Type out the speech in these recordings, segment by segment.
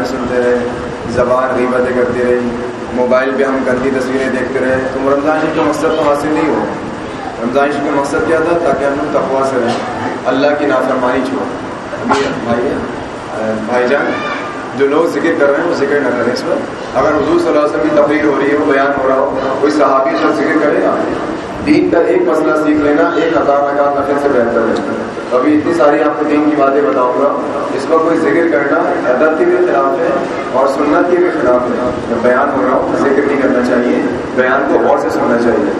گانے سنتے رہے، زبان غیبتیں کرتی رہی، موبائل پہ ہم گندی تصویریں دیکھتے رہے۔ تو رمضان شریف کا مقصد تو حاصل نہیں ہو۔ رمضان شریف کا مقصد کیا تھا؟ تاکہ ہم لوگ تقوا سے رہیں۔ اللہ کی نافرمانی چھوڑ۔ ابھی بھائی بھائی جان، جو لوگ ذکر کر رہے ہیں وہ ذکر نہ کریں۔ اس پر اگر حضور صلی اللہ علیہ وسلم کی تقریر ہو رہی ہے، وہ بیان ہو رہا ہو، کوئی صحابی سب ذکر کرے گا؟ دین کا ایک مسئلہ سیکھ لینا، ایک ہزار نقاب نفل سے بہتر ہے۔ ابھی اتنی ساری آپ کو دین کی باتیں بتاؤں گا۔ اس پر کوئی ذکر کرنا ادب کے بھی خلاف ہے اور سنت کے بھی خلاف ہے۔ میں بیان ہو رہا ہوں، ذکر نہیں کرنا چاہیے۔ بیان کو غور سے سننا چاہیے۔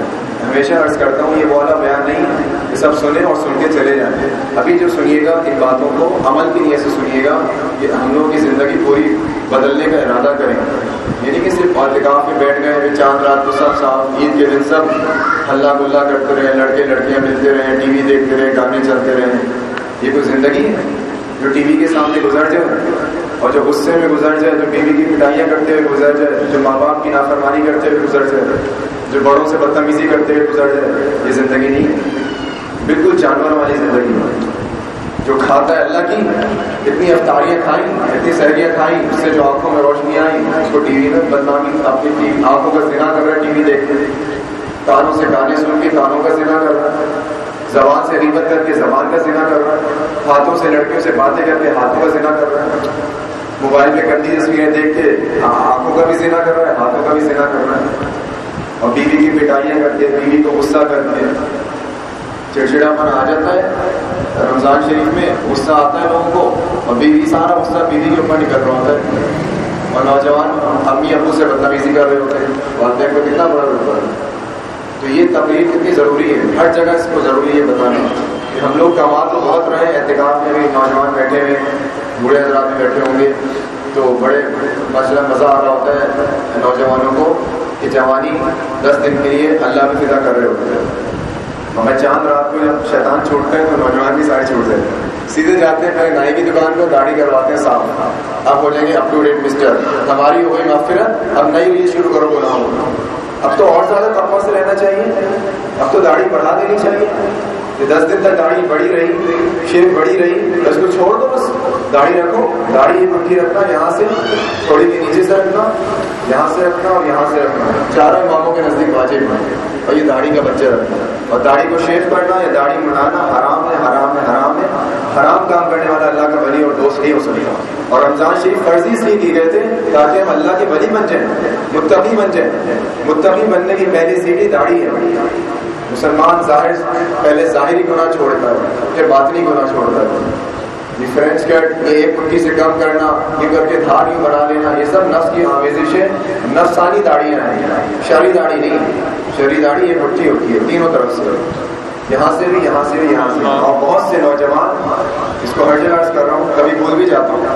ہمیشہ عرض کرتا ہوں، یہ والا بیان نہیں ہے کہ سب سنیں اور سن کے چلے جائیں۔ ابھی جو سنیے گا ان باتوں کو، عمل کی نیت سے سنیے گا کہ ہم لوگوں کی زندگی پوری بدلنے کا ارادہ کریں۔ یعنی کہ صرف اعتکاف میں بیٹھ گئے چاند رات کو سب صاحب عید کے دن سب ہلا گلا کرتے رہے، لڑکے لڑکیاں ملتے رہے، ٹی وی دیکھتے رہے، گانے چلتے رہے۔ یہ کوئی زندگی ہے؟ جو ٹی وی کے سامنے گزر جائے اور جو غصے میں گزر جائے، جو بیوی کی پٹائیاں کرتے ہوئے گزر جائے، جو ماں باپ کی نافرمانی کرتے ہوئے گزر جائے، جو بڑوں سے بدتمیزی کرتے ہوئے گزر جائے، یہ زندگی نہیں ہے۔ بالکل جانور والی زندگی ہے۔ جو کھاتا ہے اللہ کی، اتنی افطاریاں کھائیں، اتنی سہریاں کھائیں، اس سے جو آنکھوں میں روشنی آئی، اس کو ٹی وی میں بدنامی اپنی آنکھوں کا سنا کر رہا ہے، ٹی وی دیکھ کے کانوں سے گانے سن کے کانوں کا سنا کر رہا ہے۔ زبان سے ریبت کر کے زبان کا سنا کر رہا ہے۔ ہاتھوں سے لڑکیوں سے باتیں کر کے ہاتھوں کا سنا کر رہا ہے۔ موبائل میں گندی تصویریں دیکھ کے آنکھوں کا بھی سنا کر رہا ہے، ہاتھوں کا بھی سنا کر رہا ہے۔ اور بیوی کی پٹائیاں کرتے بیوی کو غصہ کرتے چڑچڑا پن آ جاتا ہے۔ رمضان شریف میں غصہ آتا ہے لوگوں کو اور بیوی سارا غصہ بیوی کے اوپر نکل رہا ہوتا ہے اور نوجوان امی ابو سے بدتمیزی کر رہے ہوتے ہیں والدین کو کتنا بڑا ہوتا ہے۔ تو یہ تقریب کتنی ضروری ہے؟ ہر جگہ اس کو ضروری ہے بتانا۔ کہ ہم لوگ کمال تو بہت رہے ہیں احتکاب میں بھی نوجوان بیٹھے ہوئے بوڑھے حضرات میں بیٹھے ہوں گے۔ تو بڑے ماشاء مزہ آ رہا ہوتا ہے نوجوانوں کو کہ جوانی دس دن کے لیے اللہ میں فدا کر رہے ہوتے ہیں۔ مگر چاند رات کو جب شیطان چھوٹتے ہیں تو نوجوان بھی سارے چھوٹ جاتے ہیں۔ سیدھے جاتے ہیں، پہلے نائی کی دکان کو گاڑی کرواتے ہیں صاف۔ اب ہو جائیں گے اپ ٹو ڈیٹ مسٹر ہماری ہو گئی مغفرت۔ اب نئی ہوئی شروع کرو بولا ہوں اب تو اور زیادہ تقوا سے رہنا چاہیے۔ اب تو داڑھی بڑھا دینی چاہیے۔ دس دن تک داڑھی بڑی رہی شیو بڑی رہی۔ اس کو چھوڑ دو بس۔ داڑھی رکھو۔ داڑھی ایک مٹھی رکھنا، یہاں سے تھوڑی کے نیچے سے رکھنا، یہاں سے رکھنا اور یہاں سے رکھنا۔ چاروں اماموں کے نزدیک واجب بنے اور یہ داڑھی کا بچہ رکھنا اور داڑھی کو شیو کرنا یا داڑھی منانا حرام ہے حرام ہے حرام ہے۔ حرام کام کرنے والا اللہ کا ولی اور دوست نہیں ہو سکے گا اور رمضان شریف فرضی اس لیے کی گئے تھے تاکہ ہم اللہ کے ولی بن جائیں، متقی بن جائیں۔ متقی بننے کی پہلی سیڑھی داڑھی ہے۔ مسلمان ظاہر پہلے ظاہری گناہ چھوڑتا ہے، پھر باطنی گناہ چھوڑتا ہے۔ یہ کٹ یہ ایک پٹی سے کم کرنا یہ کر کے دھار یوں بنا لینا، یہ سب نفس کی آمیزش ہے۔ نفسانی داڑیاں ہیں شہری داڑھی نہیں شہری داڑھی یہ پٹی ہوتی ہے، تینوں طرف سے۔ یہاں سے بھی، یہاں سے بھی، یہاں سے اور بہت سے نوجوان اس کو ہر جگہ کر رہا ہوں، کبھی بھول بھی جاتا ہوں۔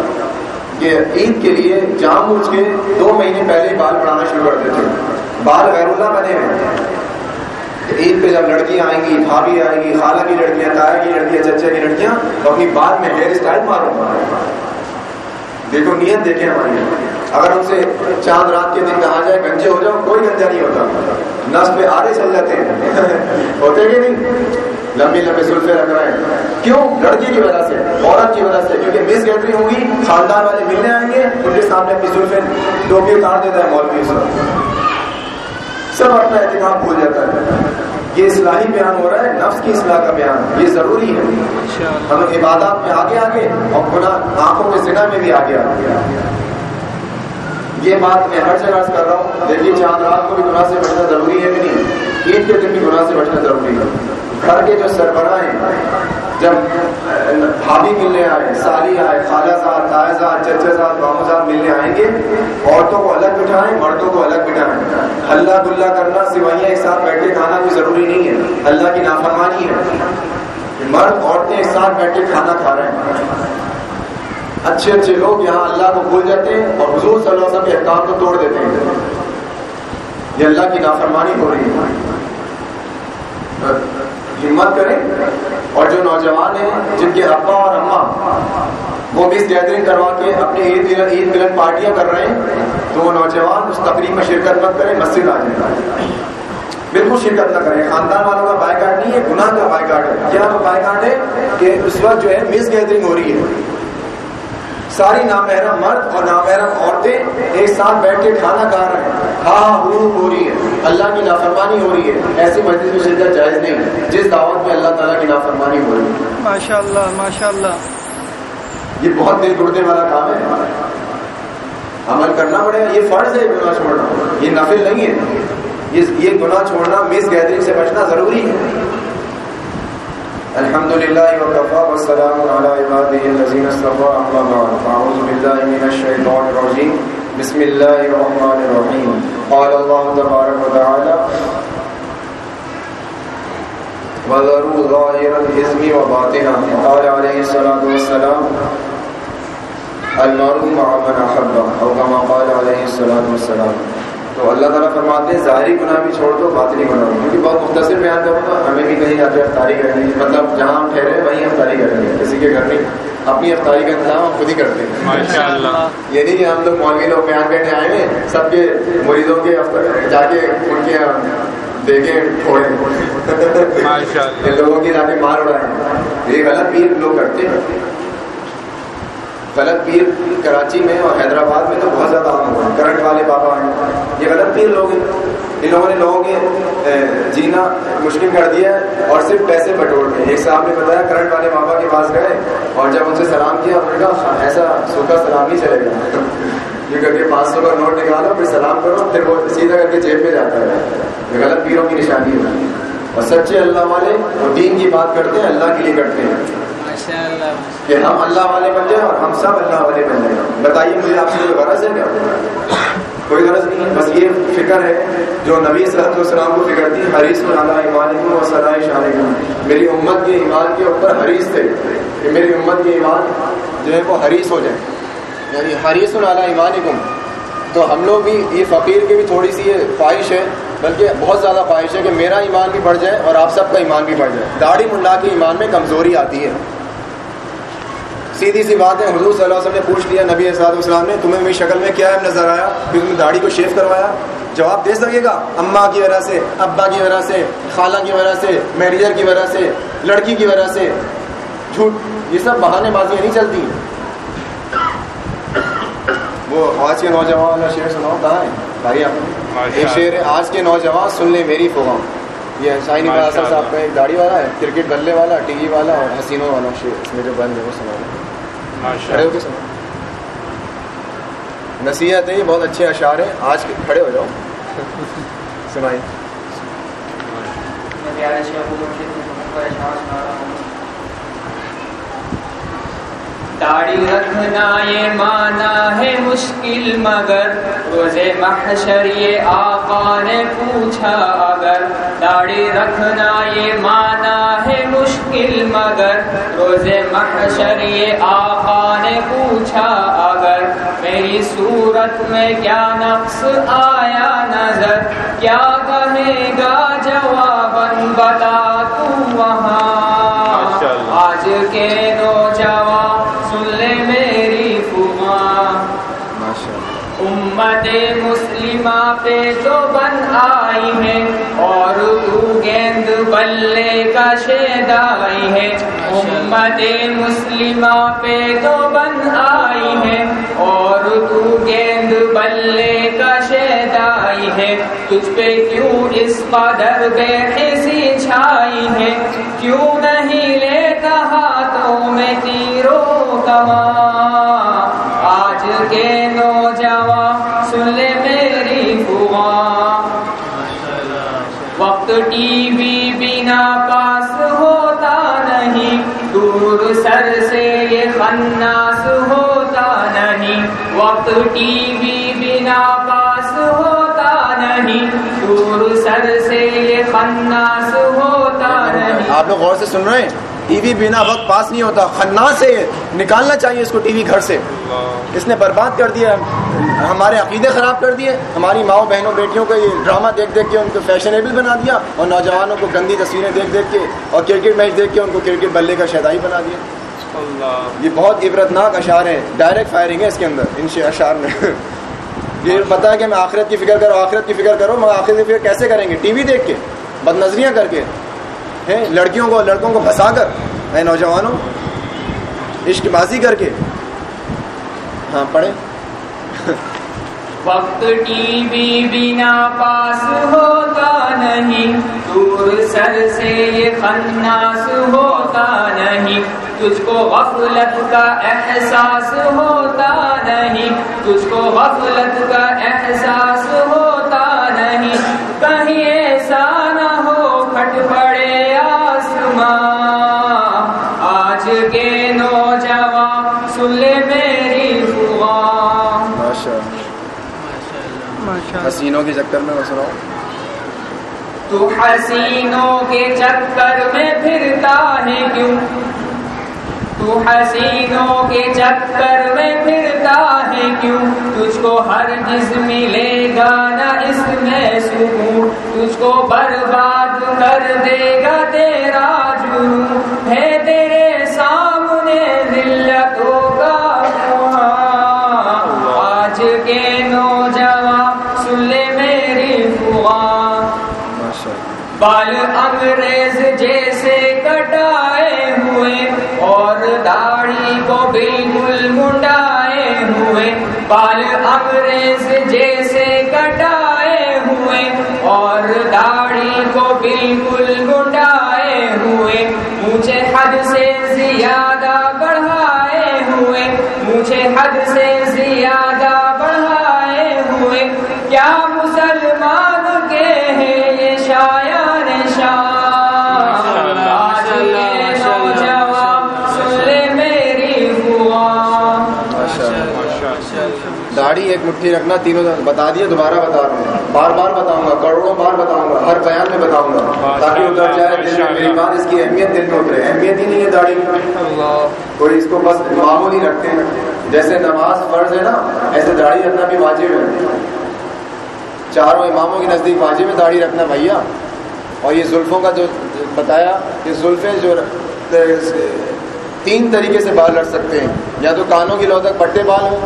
کہ عید کے لیے جام بوجھ کے دو مہینے پہلے ہی بال بڑھانا شروع کر دیتے بال غیر اللہ بنے ہوئے عید پہ جب لڑکیاں آئیں گی، بھابھی آئیں گی، خالہ کی لڑکیاں تایا کی لڑکیاں چچا کی لڑکیاں تو اپنی بات میں ہیئر اسٹائل مارو۔ دیکھو، نیت دیکھیں ہماری۔ اگر ان سے چاند رات کے دن کہا جائے گنجے ہو جاؤ، کوئی گنجا نہیں ہوتا۔ نس پہ آدھے چل جاتے ہیں۔ ہوتے کہ نہیں؟ لمبی لمبی سلفے رکھ رہے ہیں۔ کیوں؟ لڑکی کی وجہ سے، عورت کی وجہ سے، کیونکہ مس گیدری ہوگی، خاندان والے ملنے آئیں گے، ان کے سامنے اپنی سلفے ٹوپی اتار دیتا ہے مولوی سب سب اپنا احتکاب بھول جاتا ہے۔ یہ اصلاحی بیان ہو رہا ہے نفس کی اصلاح کا بیان یہ ضروری ہے۔ ہم عبادات میں آگے آگے اور گناہ آنکھوں کے سنا میں بھی آگے آگے۔ یہ بات میں ہر جگہ کر رہا ہوں دیکھیے چاند رات کو بھی گناہ سے بچنا ضروری ہے کہ نہیں؟ عید کے دن بھی گناہ سے بچنا ضروری ہے۔ گھر کے جو سربراہ ہیں جب بھابھی ملنے آئے، سالی آئے، خالہ صاحب تائے صاحب چچے صاحب مامو صاحب ملنے آئیں گے، عورتوں کو الگ بٹھائیں، مردوں کو الگ بٹھائیں۔ ہلہ گلا کرنا سوائیاں ایک ساتھ بیٹھ کے کھانا کوئی ضروری نہیں ہے۔ اللہ کی نافرمانی ہے۔ مرد عورتیں ایک ساتھ بیٹھ کے کھانا کھا رہے ہیں۔ اچھے اچھے لوگ یہاں اللہ کو بھول جاتے ہیں اور حضور صلی اللہ علیہ وسلم کے احکام کو توڑ دیتے ہیں۔ یہ اللہ کی نافرمانی ہو رہی ہے۔ ہمت کریں۔ اور جو نوجوان ہیں جن کے ابا اور اما، وہ مس گیدرنگ کروا کے اپنی عید ملن عید ملن پارٹیاں کر رہے ہیں، تو وہ نوجوان اس تقریب میں شرکت مت کریں، مسجد آ جائیں۔ بالکل شرکت نہ کریں۔ خاندان والوں کا بائی کارڈ نہیں ہے، گناہ کا بائی کارڈ ہے۔ کیا بائی کارڈ ہے؟ کہ اس وقت جو ہے مس گیدرنگ ہو رہی ہے۔ ساری نامحرم مرد اور نامحرم عورتیں ایک ساتھ بیٹھ کے کھانا کھا رہے ہیں۔ ہاں ہو ہو رہی ہے۔ اللہ کی نافرمانی ہو رہی ہے۔ ایسی مجلس میں شدت جائز نہیں۔ ہے جس دعوت میں اللہ تعالیٰ کی نافرمانی ہو رہی ہے۔ ماشاء اللہ ماشاء اللہ یہ بہت دل ٹوٹنے والا کام ہے۔ عمل کرنا پڑے۔ گا یہ فرض ہے گناہ چھوڑنا۔ یہ نفل نہیں ہے۔ یہ گناہ چھوڑنا مس گیدرنگ سے بچنا ضروری ہے۔ الحمد لله وكفى والسلام على عباده الذين اصطفى اما بعد فاعوذ بالله من الشيطان الرجيم. بسم الله الرحمن الرحيم. قال الله تبارك وتعالى وذروا ظاهر الاثم وباطنه. قال عليه الصلاه والسلام المرء مع من احب او كما قال عليه الصلاه والسلام تو اللہ تعالیٰ فرماتے ہیں ظاہری گناہ بھی چھوڑ دو باطنی گناہ بھی کیونکہ بہت مختصر بیان کروں گا ہمیں بھی کہیں جا کے افطاری کرنی مطلب جہاں ہم ٹھہرے وہیں افطاری کرنی ہے کسی کے گھر نہیں اپنی افطاری کا انتظام ہم خود ہی کرتے ہیں۔ یہ نہیں کہ ہم لوگ مولوی لوگ بیان کرنے آئے ہیں سب کے مریضوں کے جا کے ان کے دیکھیں تھوڑے لوگوں کی جا کے مار اڑائیں۔ یہ غلط بھی لوگ کرتے ہیں۔ غلط پیر کراچی میں اور حیدرآباد میں تو بہت زیادہ عام ہوا ہے۔ کرنٹ والے بابا ہیں۔ یہ غلط پیر لوگ ان لوگوں نے لوگوں کے جینا مشکل کر دیا ہے اور صرف پیسے بٹور ہیں ایک صاحب نے بتایا کرنٹ والے بابا کے پاس گئے اور جب ان سے سلام کیا انہوں نے کہا ایسا سوکھا سلام ہی چلے گا۔ یہ کر کے پانچ سو کا نوٹ نکالو پھر سلام کرو پھر وہ سیدھا کر کے جیب میں جاتا ہے۔ یہ غلط پیروں کی نشانی ہے۔ اور سچے اللہ والے وہ دین کی بات کرتے ہیں اللہ کے لیے کرتے ہیں۔ کہ ہم اللہ والے بن جائیں اور ہم سب اللہ والے بن جائیں۔ بتائیے مجھے آپ سے کوئی غرض ہے کیا؟ کوئی غرض نہیں، بس یہ فکر ہے، جو نبی صلاحت السلام کو فکر تھی حریث اللہ ایمان اور صلاح شان میری امت کے ایمان کے اوپر حریث تھے، کہ میری امت کے ایمان جو ہے وہ حریث ہو جائے۔ یعنی حریث اللہ ایمان تو ہم لوگ بھی، یہ فقیر کی بھی تھوڑی سی یہ خواہش ہے، بلکہ بہت زیادہ خواہش ہے کہ میرا ایمان بھی بڑھ جائے اور آپ سب کا ایمان بھی بڑھ جائے۔ داڑھی ملا کے ایمان میں کمزوری آتی ہے۔ سیدھی سی بات ہے حضور صلی اللہ علیہ وسلم نے پوچھ لیا نبی صاحب السلام نے تمہیں میری شکل میں کیا ہے نظر آیا؟ کہ تم نے داڑھی کو شیف کروایا۔ جواب دے سکے گا اماں کی وجہ سے ابا کی وجہ سے خالہ کی وجہ سے مینیجر کی وجہ سے لڑکی کی وجہ سے۔ جھوٹ یہ سب بہانے بازیاں نہیں چلتی۔ وہ آج کے نوجوان والا شعر سناؤ کہاں ہے بھائی آپ۔ یہ شعر ہے آج کے نوجوان سن لیں میری فوگاؤں یہ سائن صاحب کا ایک داڑھی والا ہے کرکٹ بلے والا ٹی وی والا اور حسینوں والا شعر اس میں جو بند ہے وہ سنا نصیحت ہے یہ بہت اچھے اشعار ہیں۔ آج کے کھڑے ہو جاؤ۔ سنائی داڑھی رکھنا یہ مانا ہے مشکل مگر روزے محشر یہ آقا نے پوچھا اگر۔ داڑھی رکھنا یہ مانا ہے مشکل مگر روزے محشر یہ آقا نے پوچھا اگر میری صورت میں کیا نقص آیا نظر؟ کیا کہے گا جوابن بتا تو وہاں۔ آج کے نوجوان سن لے میری امت مسلمہ پہ جو بن آئی ہے اور تو گیند بلے کا شید آئی ہے امت مسلمہ پہ جو بن آئی ہے اور تو گیند بلے کا شید آئی ہے تجھ پہ کیوں اس قدر بے حسی چھائی ہے؟ کیوں نہیں لیتا ہاتھوں میں تیروں کما؟ آج کے نوجوان سن لے سر سے یہ خناس ہوتا نہیں وقت ٹی وی بنا پاس ہوتا نہیں دور سر سے یہ خناس ہوتا نہیں۔ آپ لوگ غور سے سن رہے ہیں؟ ٹی وی بنا وقت پاس نہیں ہوتا خنا سے نکالنا چاہیے اس کو ٹی وی گھر سے۔ اس نے برباد کر دیا ہمارے عقیدے خراب کر دیے۔ ہماری ماؤں بہنوں بیٹیوں کو یہ ڈرامہ دیکھ دیکھ کے ان کو فیشنیبل بنا دیا اور نوجوانوں کو گندی تصویریں دیکھ دیکھ کے اور کرکٹ میچ دیکھ کے ان کو کرکٹ بلے کا شہدائی بنا دیا۔ یہ بہت عبرتناک اشعار ہے ڈائریکٹ فائرنگ ہے اس کے اندر، ان اشعار میں۔ یہ پتا ہے کہ میں آخرت کی فکر کروں آخرت کی فکر کروں میں آخرت کی فکر کیسے کریں گے؟ ٹی وی دیکھ کے بد نظریاں کر کے۔ ہیں، لڑکیوں کو، لڑکوں کو پھنسا کر۔ میں نوجوانوں، عشق بازی کر کے۔ ہاں پڑھیں۔ وقت ٹی وی بنا پاس ہوتا نہیں، دور سر سے یہ خناس ہوتا نہیں۔ تجھ کو غفلت کا احساس ہوتا نہیں، تجھ کو غفلت کا احساس ہوتا نہیں۔ کہیں ایسا نہ ہو کھٹ پڑے آسمان آج کے نوجوان، سن لے میری دعا۔ حسینوں کے چکر میں میں سناؤ۔ تو حسینوں کے چکر میں پھرتا ہے کیوں؟ تو حسینوں کے چکر میں پھرتا ہے کیوں؟ تجھ کو ہر جس ملے گا نہ اس میں سکون۔ تجھ کو برباد کر دے گا تیرا جرم ہے تیرے سامنے ذلتوں کا بال انگریز جیسے کٹائے ہوئے اور داڑھی کو بالکل منڈائے ہوئے۔ بال انگریز جیسے کٹائے ہوئے اور داڑھی کو بالکل منڈائے ہوئے۔ مجھے حد سے زیادہ بڑھائے ہوئے۔ مجھے حد سے داڑھی ایک مٹھی رکھنا تینوں بتا دیے دوبارہ بتا رہا ہوں۔ بار بار بتاؤں گا کروڑوں بار بتاؤں گا ہر بیان میں بتاؤں گا۔ تاکہ اتر جائے دل میں میری بات اس کی اہمیت دل میں اترے۔ اہمیت ہی نہیں ہے داڑھی کوئی اس کو بس معمولی رکھتے ہیں۔ جیسے نماز فرض ہے نا ایسے داڑھی رکھنا بھی واجب ہے۔ چاروں اماموں کے نزدیک واجب ہے داڑھی رکھنا بھیا۔ اور یہ زلفوں کا جو بتایا یہ زلفیں جو تین طریقے سے بال رکھ سکتے ہیں۔ یا تو کانوں کی لو تک پٹے بال ہوں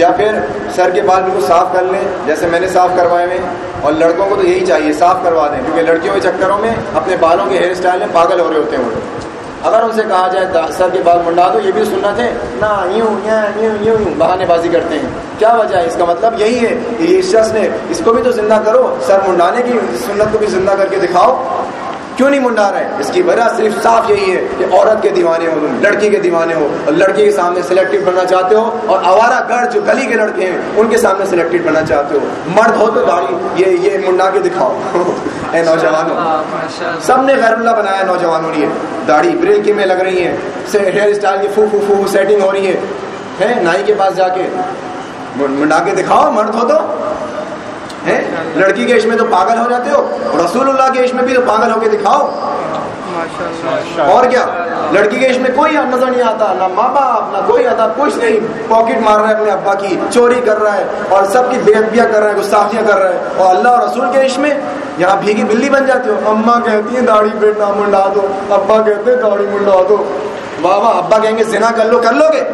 یا پھر سر کے بال بالکل صاف کر لیں، جیسے میں نے صاف کروائے ہوئے۔ اور لڑکوں کو تو یہی چاہیے، صاف کروا دیں، کیونکہ لڑکیوں کے چکروں میں اپنے بالوں کے ہیئر اسٹائل میں پاگل ہو رہے ہوتے ہیں وہ لوگ۔ اگر ان سے کہا جائے سر کے بال منڈا دو، یہ بھی سننا تھے نہ، یوں یوں یوں یوں یوں بہانے بازی کرتے ہیں۔ کیا وجہ ہے؟ اس کا مطلب یہی ہے کہ یہ اس شخص نے اس کو بھی تو زندہ کرو، سر منڈانے کی سنت کو بھی زندہ کر کے دکھاؤ۔ کیوں نہیں منڈا رہے؟ اس کی وجہ صرف صاف یہی ہے کہ عورت کے دیوانے ہو تم لڑکی کے دیوانے ہو اور لڑکی کے سامنے سلیکٹڈ بننا چاہتے ہو اور آوارہ گڑھ جو گلی کے لڑکے ہیں ان کے سامنے سلیکٹڈ بننا چاہتے ہو۔ مرد ہو تو داڑھی یہ یہ منڈا کے دکھاؤ۔ اے نوجوانوں سب نے غیر اللہ بنایا نوجوانوں نے داڑھی بریک میں لگ رہی ہیں ہیئر اسٹائل کی فو فو فو سیٹنگ ہو رہی ہے نائی کے پاس جا کے۔ منڈا کے دکھاؤ مرد ہو تو۔ لڑکی کے عشق میں تو پاگل ہو جاتے ہو رسول اللہ کے عشق میں بھی تو پاگل ہو کے دکھاؤ۔ اور کیا؟ لڑکی کے عشق میں کوئی نظر نہیں آتا نہ ماں باپ نہ کوئی آتا کچھ نہیں۔ پاکٹ مار رہا ہے اپنے ابا کی چوری کر رہا ہے اور سب کی بے ادبیاں کر رہا ہے گستاخیاں کر رہا ہے۔ اور اللہ اور رسول کے عشق میں یہاں بھیگی بلی بن جاتے ہو۔ اما کہتی ہیں داڑھی نہ منڈا دو۔ ابا کہتے ہیں داڑھی منڈا دو۔ واہ واہ ابا کہیں گے زنا کر لو کر لو گے۔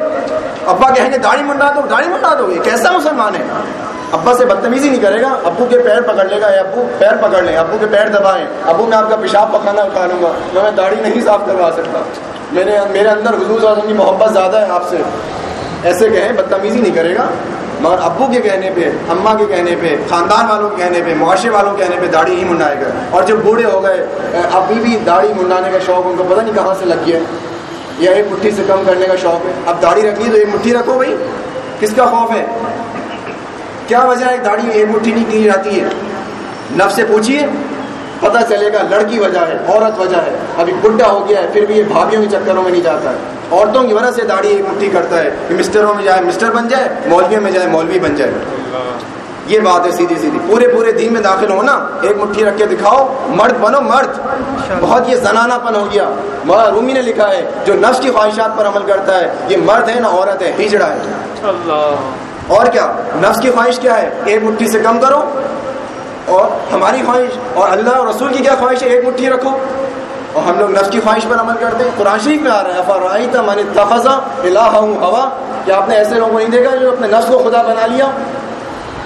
ابا کہیں گے داڑھی منڈا دو داڑھی منڈا دو۔ یہ کیسا مسلمان ہے؟ ابا سے بدتمیزی نہیں کرے گا، ابو کے پیر پکڑ لے گا ابو، پیر پکڑ لیں، ابو کے پیر دبائیں، ابو میں آپ کا پیشاب پکانا اتاروں گا، میں میں داڑھی نہیں صاف کروا سکتا۔ میرے میرے اندر حضور صلی اللہ علیہ وسلم کی محبت زیادہ ہے آپ سے۔ ایسے کہیں بدتمیزی نہیں کرے گا، مگر ابو کے کہنے پہ، اماں کے کہنے پہ، خاندان والوں کے کہنے پہ، معاشرے والوں کے کہنے پہ داڑھی ہی منڈائے گا۔ اور جب بوڑھے ہو گئے ابھی بھی داڑھی منڈانے کا شوق، ان کو پتہ نہیں کہاں سے لگ گیا۔ یا ایک مٹھی سے کم کرنے کا شوق ہے۔ اب داڑھی رکھ لی تو ایک مٹھی رکھو بھائی، کس کا خوف ہے؟ کیا وجہ ہے داڑھی ایک مٹھی نہیں کی جاتی ہے؟ نف سے پوچھیے پتہ چلے گا لڑکی وجہ ہے عورت وجہ ہے۔ ابھی بڈھا ہو گیا ہے پھر بھی یہ بھابھیوں کے چکروں میں نہیں جاتا۔ ہے عورتوں کی وجہ سے داڑھی ایک مٹھی کرتا ہے۔ کہ مسٹروں میں جائے مسٹر بن جائے مولویوں میں جائے مولوی بن جائے۔ یہ بات ہے سیدھی سیدھی۔ پورے پورے دین میں داخل ہونا ایک مٹھی رکھ کے دکھاؤ مرد بنو مرد۔ بہت یہ زنانہ پن ہو گیا۔ مولا رومی نے لکھا ہے جو نفس کی خواہشات پر عمل کرتا ہے یہ مرد ہے نہ عورت ہے ہجڑا ہے۔ اور کیا؟ نفس کی خواہش کیا ہے؟ ایک مٹھی سے کم کرو اور ہماری خواہش اور اللہ اور رسول کی کیا خواہش ہے؟ ایک مٹھی رکھو اور ہم لوگ نفس کی خواہش پر عمل کرتے ہیں۔ قرآن شریف میں آ رہا ہے فرائی تھا میں نے الہ ہوا؟ کیا آپ نے ایسے لوگوں کو نہیں دیکھا جو اپنے نفس کو خدا بنا لیا؟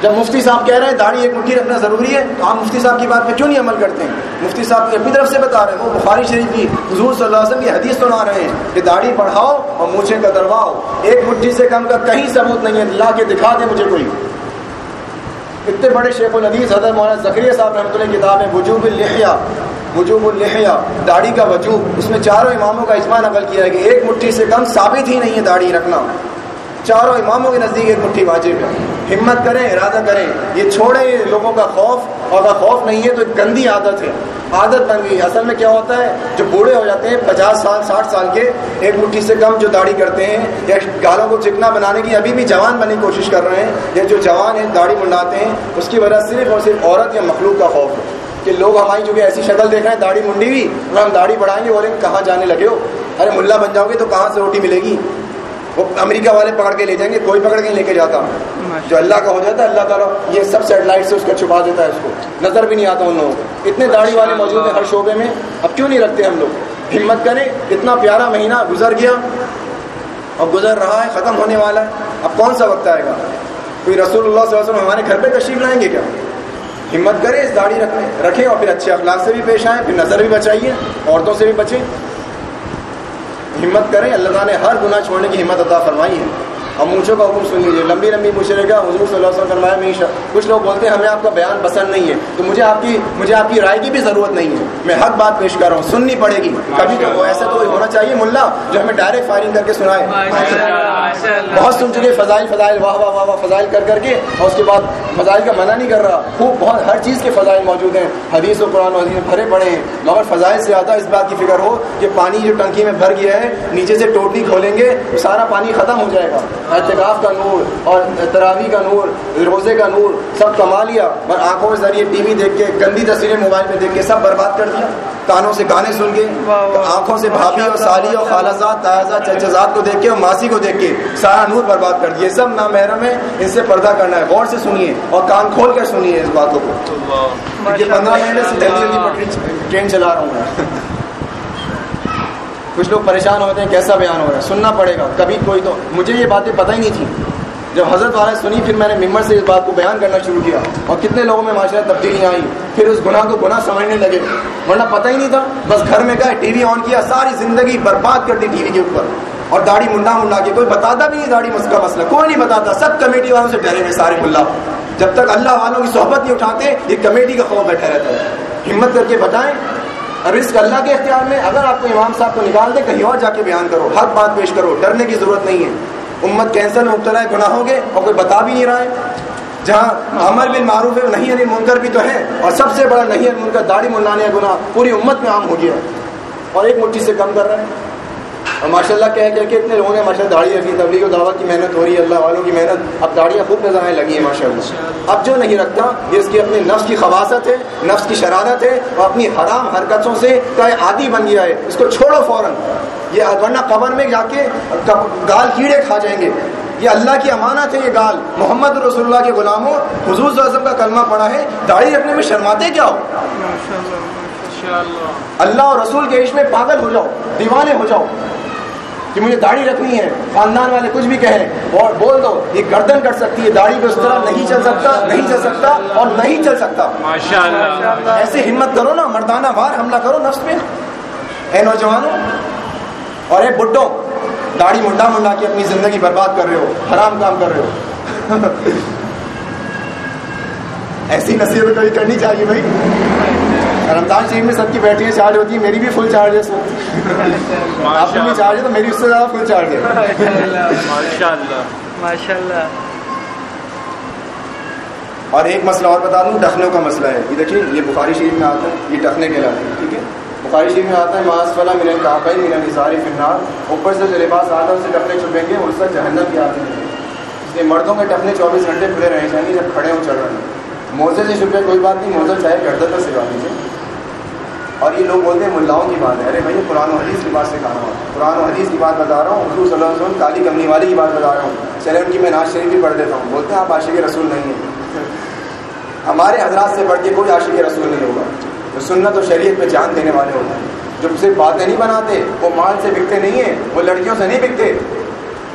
جب مفتی صاحب کہہ رہے ہیں داڑھی ایک مٹھی رکھنا ضروری ہے، تو آپ مفتی صاحب کی بات پہ کیوں نہیں عمل کرتے ہیں؟ مفتی صاحب کی اپنی طرف سے بتا رہے ہیں، وہ بخاری شریف کی حضور صلی اللہ علیہ وسلم کی حدیث سنا رہے ہیں کہ داڑھی بڑھاؤ اور مونچھے کا درواؤ ایک مٹھی سے کم کا کہیں ثبوت نہیں ہے لا کے دکھا دے مجھے کوئی۔ اتنے بڑے شیخ الحدیث حضرت مولانا ذکریہ صاحب رحمۃ اللہ کتاب ہے، وجوب الحیا وجوب الحیا داڑھی کا وجوب۔ اس میں چاروں اماموں کا اجماع نقل کیا ہے کہ ایک مٹھی سے کم ثابت ہی نہیں ہے داڑھی رکھنا۔ چاروں اماموں کے نزدیک ایک مٹھی واجب ہے۔ ہمت کریں، ارادہ کریں۔ یہ چھوڑیں لوگوں کا خوف، اور اگر خوف نہیں ہے تو ایک گندی عادت ہے۔ عادت بن گئی۔ اصل میں کیا ہوتا ہے؟ جو بوڑھے ہو جاتے ہیں، پچاس سال، ساٹھ سال کے، ایک مٹھی سے کم جو داڑھی کرتے ہیں، یا گالوں کو چکنا بنانے کی ابھی بھی جوان بننے کی کوشش کر رہے ہیں، یا جو جوان ہیں، داڑھی منڈاتے ہیں، اس کی وجہ صرف اور صرف عورت یا مخلوق کا خوف ہے۔ کہ لوگ ہماری جو کہ ایسی شکل دیکھ رہے ہیں، داڑھی منڈی ہوئی، اگر ہم داڑھی بڑھائیں گے اور کہاں جانے لگے ہو؟ ارے ملا بن جاؤ گے تو کہاں سے روٹی ملے گی؟ وہ امریکہ والے پکڑ کے لے جائیں گے، کوئی پکڑ کے لے کے جاتا۔ جو اللہ کا ہو جاتا ہے، اللہ تعالیٰ یہ سب سیٹلائٹ سے اس کا چھپا دیتا ہے اس کو۔ نظر بھی نہیں آتا ان لوگوں کو۔ اتنے داڑھی والے موجود ہیں ہر شعبے میں۔ اب کیوں نہیں رکھتے ہم لوگ؟ ہمت کریں، اتنا پیارا مہینہ گزر گیا۔ اور گزر رہا ہے، ختم ہونے والا ہے۔ اب کون سا وقت آئے گا؟ کوئی رسول اللہ صلی اللہ علیہ وسلم ہمارے گھر پہ تشریف لائیں گے کیا؟ ہمت کریں، اس داڑھی رکھنے رکھیں اور پھر اچھے اخلاق سے بھی پیش آئیں، پھر نظر بھی بچائیے، عورتوں سے بھی بچیں۔ ہمت کریں اللہ تعالیٰ نے ہر گناہ چھوڑنے کی ہمت عطا فرمائی ہے۔ اور مونچھوں کا حکم سن لیجیے لمبی لمبی پوچھ رہے گا حضور صلی اللہ علیہ وسلم فرمایا میشا کچھ لوگ بولتے ہیں ہمیں آپ کا بیان پسند نہیں ہے تو مجھے آپ کی مجھے آپ کی رائے کی بھی ضرورت نہیں ہے۔ میں حق بات پیش کر رہا ہوں سننی پڑے گی۔ کبھی تو ایسا تو ہونا چاہیے ملا جو ہمیں ڈائریکٹ فائرنگ کر کے سنائے۔ بہت سن چکے فضائل فضائل واہ واہ واہ واہ فضائل کر کر کے اور اس کے بعد فضائل کا منع نہیں کر رہا۔ خوب بہت ہر چیز کے فضائل موجود ہیں۔ حدیث و قرآن حدیث بھرے پڑے ہیں۔ مگر فضائل سے ہے اس بات کی فکر ہو کہ پانی جو ٹنکی میں بھر گیا ہے نیچے سے ٹوٹنی کھولیں گے سارا پانی ختم ہو جائے گا۔ احتکاف کا نور اور تراوی کا نور روزے کا نور سب کما لیا اور آنکھوں کے ذریعے ٹی وی دیکھ کے گندی تصویریں موبائل میں دیکھ کے سب برباد کر دیا۔ کانوں سے گانے سن کے آنکھوں سے بھابھی اور سالی اور خالصات تازہ چچزاد کو دیکھ کے اور ماسی کو دیکھ کے سارا نور برباد کر دیا۔ سب نہ محرم ہے ان سے پردہ کرنا ہے۔ غور سے سنیے اور کان کھول کر سنیے اس باتوں کو۔ پندرہ مہینے سے جلدی جلدی ٹرین چلا رہا ہوں۔ میں کچھ لوگ پریشان ہوتے ہیں، کیسا بیان ہو رہا ہے؟ سننا پڑے گا۔ کبھی کوئی تو مجھے یہ باتیں پتہ ہی نہیں تھی جب حضرت والے سنی، پھر میں نے ممبر سے اس بات کو بیان کرنا شروع کیا۔ اور کتنے لوگوں میں معاشرہ تبدیلیاں آئیں۔ پھر اس گناہ کو گناہ سمجھنے لگے۔ ورنہ پتہ ہی نہیں تھا۔ بس گھر میں گئے ٹی وی آن کیا، ساری زندگی برباد کر دی ٹی وی کے اوپر۔ اور داڑھی منڈا منڈا کے کوئی بتاتا بھی نہیں داڑھی کا مسئلہ کوئی نہیں بتاتا۔ سب کمیٹی والوں سے ڈرے ہوئے سارے ملا۔ جب تک اللہ والوں کی صحبت نہیں اٹھاتے، یہ کمیٹی کا خوف بیٹھا رہتا ہے۔ ہمت کر کے بتائیں۔ اور اس اللہ کے اختیار میں اگر آپ کو امام صاحب کو نکال دیں کہیں اور جا کے بیان کرو۔ حق بات پیش کرو، ڈرنے کی ضرورت نہیں ہے۔ امت کینسر میں مبتلا ہے، گناہ ہوگے اور کوئی بتا بھی نہیں رہا ہے۔ جہاں امر بن معروف ہے، نہیں علی منکر بھی تو ہے۔ اور سب سے بڑا نہیں علی منکر داڑھی منڈانے گناہ پوری امت میں عام ہو گیا اور ایک مٹھی سے کم کر رہے ہیں اور ماشاء اللہ کہہ کہہ کے اتنے لوگوں نے ماشاء اللہ داڑھی رکھی تبلیغ و دعوت کی محنت ہو رہی ہے اللہ والوں کی محنت۔ اب داڑیاں خوب نظر آنے لگی ہیں ماشاء اللہ اب جو نہیں رکھتا یہ اس کی اپنی نفس کی خواصت ہے نفس کی شرارت ہے اور اپنی حرام حرکتوں سے کا عادی بن گیا ہے اس کو چھوڑو فوراً۔ یہ ورنہ قبر میں جا کے گال کیڑے کھا جائیں گے۔ یہ اللہ کی امانت ہے یہ گال۔ محمد رسول اللہ کے غلاموں حضور صلی اللہ علیہ وسلم کا کلمہ پڑا ہے داڑھی رکھنے میں شرماتے کیا ہو؟ اللہ اور رسول کے عشق میں پاگل ہو جاؤ دیوانے ہو جاؤ۔ کہ مجھے داڑھی رکھنی ہے خاندان والے کچھ بھی کہیں اور بول دو یہ گردن کر سکتی ہے داڑھی پہ اس طرح نہیں چل سکتا نہیں چل سکتا اور نہیں چل سکتا۔ ایسے ہمت کرو نا مردانہ بار حملہ کرو نفس پہ اے نوجوانوں اور اے بڈوں داڑھی منڈا منڈا کے اپنی زندگی برباد کر رہے ہو حرام کام کر رہے ہو۔ ایسی نصیحت کبھی کرنی چاہیے بھائی؟ رمضان شریف میں سب کی بیٹریاں چارج ہوتی ہیں میری بھی فل چارج ہے آپ کی بھی چارج ہے تو میری اس سے زیادہ فل چارج ہے۔ ماشاء اللہ اور ایک مسئلہ اور بتا دوں ٹخنوں کا مسئلہ ہے۔ یہ دیکھیے یہ بخاری شریف میں آتا ہے یہ ٹخنے کے لاتے ہیں ٹھیک ہے؟ بخاری شریف میں آتا ہے ماس فلاں میرے کافی میرا نثاری فنار اوپر سے جو لباس آتا ہے اس سے ٹخنے چھپیں گے اس سے جہنم کی آتے ہیں۔ اس لیے مردوں کے ٹخنے چوبیس گھنٹے کھلے رہے چاہیے جب کھڑے ہوں چل رہے ہیں۔ موزے سے چھپے کوئی بات نہیں موزے چاہے گردے پر سکھا دیجیے اور یہ لوگ بولتے ہیں ملاؤں کی بات ہے۔ ارے بھائی قرآن و حدیث کی بات سکھا رہا ہوں قرآن و حدیث کی بات بتا رہا ہوں، حضور صلی اللہ علیہ وسلم کالی کمنی والی کی بات بتا رہا ہوں۔ چلے ان کی میں ناز شریف بھی پڑھ دیتا ہوں۔ بولتے ہیں آپ عاشق رسول نہیں ہیں۔ ہمارے حضرات سے پڑھ کے کوئی عاشق رسول نہیں ہوگا۔ جو سنت و شریعت پہ جان دینے والے ہوتے ہیں جو صرف باتیں نہیں بناتے، وہ مال سے بکتے نہیں ہیں، وہ لڑکیوں سے نہیں بکتے۔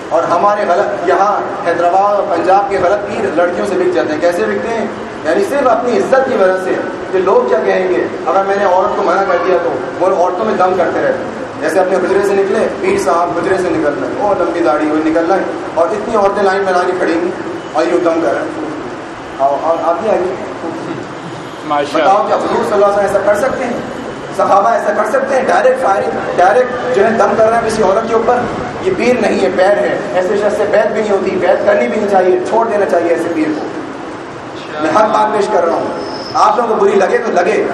اور ہمارے غلط، یہاں حیدرآباد اور پنجاب کے غلط پیر لڑکیوں سے بک جاتے ہیں۔ کیسے بکتے ہیں؟ یعنی صرف اپنی عزت کی وجہ سے۔ کہ لوگ کیا کہیں گے اگر میں نے عورت کو منع کر دیا تو وہ عورتوں میں دم کرتے رہتے جیسے اپنے گجرے سے نکلے پیر صاحب گجرے سے نکل رہے وہ لمبی داڑھی ہوئی نکل رہے اور اتنی عورتیں لائن بنا کے کھڑی گی اور یہ دم کر رہے ہیں اور آپ ہی آئیے۔ بتاؤ کیا حضور صلی اللہ علیہ وسلم ایسا کر سکتے ہیں؟ صحابہ ایسا کر سکتے ہیں؟ ڈائریکٹ فائرنگ ڈائریکٹ جو ہے دم کر رہے ہیں کسی عورت کے اوپر۔ یہ پیر نہیں ہے پیر ہے۔ ایسے شخص سے بیت بھی نہیں ہوتی بیت کرنی بھی نہیں چاہیے چھوڑ دینا چاہیے ایسے پیر کو۔ میں ہر بات پیش کر رہا ہوں۔ آپ لوگوں کو بری لگے تو لگے۔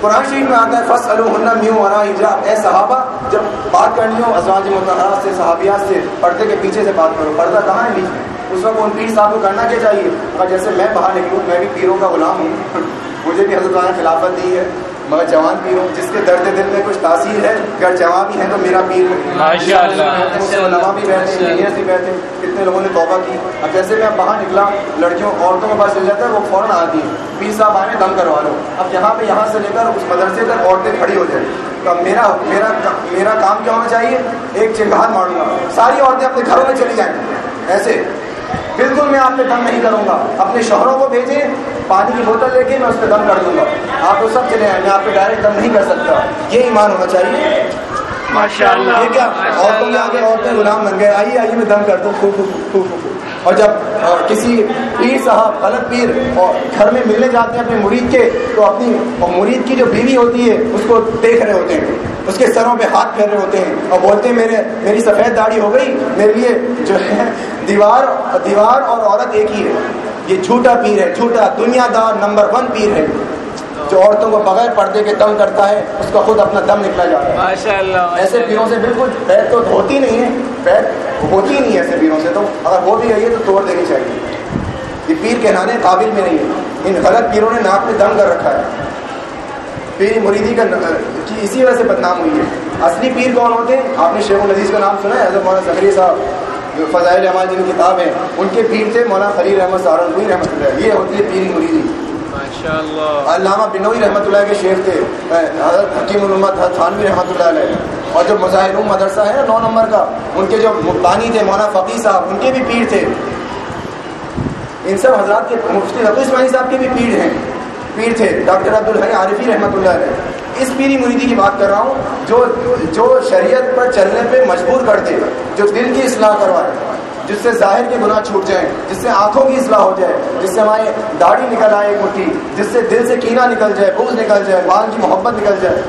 قرآن شریف میں آتا ہے فص الحن میوں ورا حجاب اے صحابہ، جب بات کرنی ہو، ازواج متحرات سے، صحابیات سے، پردے کے پیچھے سے بات کرو، پردہ کہاں ہے بیچ میں؟ اس وقت ان پیر صاحب کو کرنا کیا چاہیے؟ اور جیسے میں باہر نکلوں، میں بھی پیروں کا غلام ہوں۔ مجھے بھی حضرت نے خلافت دی ہے۔ مگر جوان پیر ہوں جس کے درد دل میں کچھ تاثیر ہے اگر جوان بھی ہے تو میرا پیر بھی بیٹھے انجینئر بھی بیٹھے کتنے لوگوں نے توبہ کی۔ اب جیسے میں باہر نکلا لڑکیوں عورتوں کے پاس چل جاتا ہے وہ فوراً آتی ہیں۔ پیر صاحب آئے دم کروا لو۔ اب یہاں پہ یہاں سے لے کر اس مدرسے تک عورتیں کھڑی ہو جائیں۔ تو اب میرا میرا میرا کام کیا ہونا چاہیے؟ ایک چنگار ماروں گا۔ ساری عورتیں اپنے گھروں میں چلی جائیں۔ ایسے۔ بالکل میں آپ پہ دم نہیں کروں گا۔ اپنے شوہروں کو بھیجیں۔ پانی کی بوتل لے کے میں اس پہ دم کر دوں گا۔ آپ کو سب چلے میں آپ پہ ڈائریکٹ دم نہیں کر سکتا۔ یہ ایمان ہونا چاہیے۔ ماشاء اللہ عورتوں میں آگے عورتیں غلام بن گئے۔ آئیے آئیے میں دم کر دوں۔ خوب خوب اور جب کسی پیر صاحب غلط پیر اور گھر میں ملنے جاتے ہیں اپنے مرید کے تو اپنی مرید کی جو بیوی ہوتی ہے اس کو دیکھ رہے ہوتے ہیں۔ اس کے سروں پہ ہاتھ پھیر رہے ہوتے ہیں۔ اور بولتے ہیں میرے میری سفید داڑھی ہو گئی میرے لیے جو ہے دیوار دیوار اور عورت ایک ہی ہے۔ یہ جھوٹا پیر ہے جھوٹا دنیا دار نمبر ون پیر ہے۔ جو عورتوں کو بغیر پردے کے دم کرتا ہے اس کا خود اپنا دم نکلا جاتا ہے۔ ایسے پیروں سے بالکل پیر تو ہوتی نہیں ہے پیر ہوتی نہیں ہے ایسے پیروں سے۔ تو اگر ہو بھی رہی ہے تو توڑ دینی چاہیے۔ یہ پیر کہلانے قابل میں نہیں ہے۔ ان غلط پیروں نے ناک میں دم کر رکھا ہے۔ پیر مریدی کا اسی وجہ سے بدنام ہوئی ہے۔ اصلی پیر کون ہوتے ہیں؟ آپ نے شیخ العزیز کا نام سنا ہے حضرت مولانا زکری صاحب۔ جو فضائل احمد جن کتاب ہیں ان کے پیر تھے مولانا خلیل احمد سہارنپوری رحمۃ اللہ یہ ہوتی ہے پیری مریدی۔ علامہ بنوئی رحمۃ اللہ کے شیخ تھے حضرت حکیم الامت تھانوی رحمۃ اللہ علیہ۔ اور جو مظاہر مدرسہ ہے نا نو نمبر کا ان کے جو بانی تھے مولانا فقی صاحب ان کے بھی پیر تھے۔ ان سب حضرات کے مفتی رفیع اسماعی صاحب کے بھی پیر ہیں پیر تھے ڈاکٹر عبد الحی عارفی رحمۃ اللہ علیہ۔ اس پیری مریدی کی بات کر رہا ہوں، جو جو شریعت پر چلنے پہ مجبور کر دے جو دل کی اصلاح کروائے، جس سے ظاہر کے گناہ چھوٹ جائیں، جس سے آنکھوں کی اصلاح ہو جائے، جس سے ہماری داڑھی نکل آئے ایک مٹھی جس سے دل سے کینا نکل جائے بوجھ نکل جائے، مال کی محبت نکل جائے،